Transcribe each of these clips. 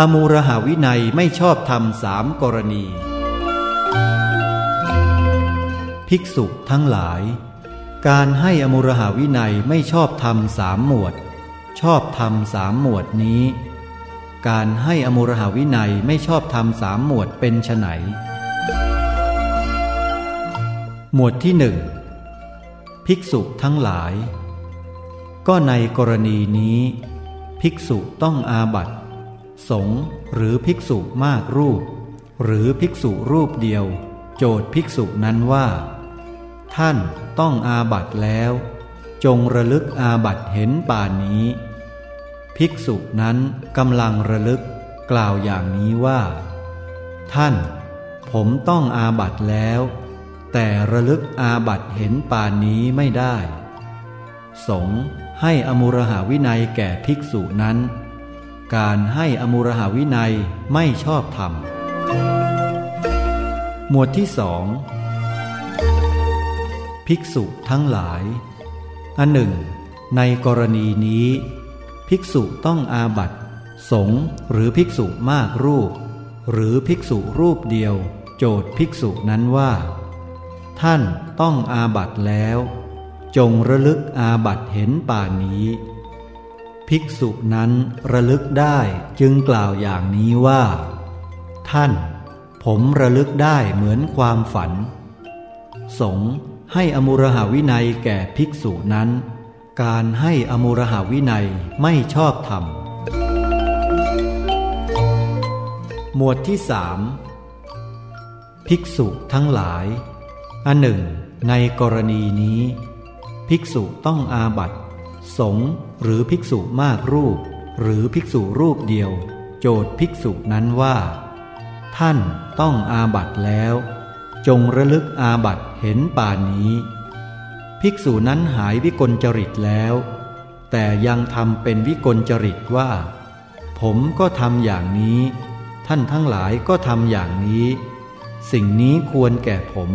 อมูรหาวินัยไม่ชอบธรรมสามกรณี ภิกษุทั้งหลาย การให้อมูรหาวินัยไม่ชอบธรรมสามหมวด ชอบธรรมสามหมวดนี้ การให้อมูรหาวินัยไม่ชอบธรรมสามหมวดเป็นไนหมวดที่หนึ่งภิกษุทั้งหลาย ก็ในกรณีนี้ ภิกษุต้องอาบัต สงหรือภิกษุมากรูป หรือภิกษุรูปเดียว โจทย์ภิกษุนั้นว่า ท่านต้องอาบัตแล้ว จงระลึกอาบัตเห็นป่านนี้ ภิกษุนั้นกำลังระลึกกล่าวอย่างนี้ว่า ท่าน ผมต้องอาบัตแล้ว แต่ระลึกอาบัตเห็นป่านนี้ไม่ได้ สงให้อมุรหาวินัยแก่ภิกษุนั้น การให้อมุรหาวินัยไม่ชอบธรรม หมวดที่สองภิกษุทั้งหลาย อันหนึ่ง ในกรณีนี้ ภิกษุต้องอาบัตสงหรือภิกษุมากรูป หรือภิกษุรูปเดียว โจทย์ภิกษุนั้นว่า ท่านต้องอาบัตแล้ว จงระลึกอาบัตเห็นป่านนี้ ภิกษุนั้นระลึกได้จึงกล่าวอย่างนี้ว่า ท่าน ผมระลึกได้เหมือนความฝัน สงให้อมุรหาวินัยแก่ภิกษุนั้น การให้อมุรหาวินัยไม่ชอบธรรม หมวดที่สามภิกษุทั้งหลาย อันหนึ่ง ในกรณีนี้ ภิกษุต้องอาบัต สงหรือภิกษุมากรูป หรือภิกษุรูปเดียว โจทย์ภิกษุนั้นว่า ท่านต้องอาบัตแล้ว จงระลึกอาบัตเห็นป่านนี้ ภิกษุนั้นหายวิกลจริตแล้ว แต่ยังทำเป็นวิกลจริตว่า ผมก็ทำอย่างนี้ ท่านทั้งหลายก็ทำอย่างนี้ สิ่งนี้ควรแก่ผม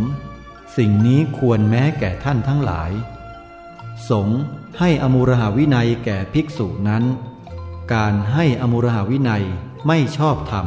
สิ่งนี้ควรแม้แก่ท่านทั้งหลาย สงให้อมุรหาวินัยแก่ภิกษุนั้น การให้อมุรหาวินัยไม่ชอบธรรม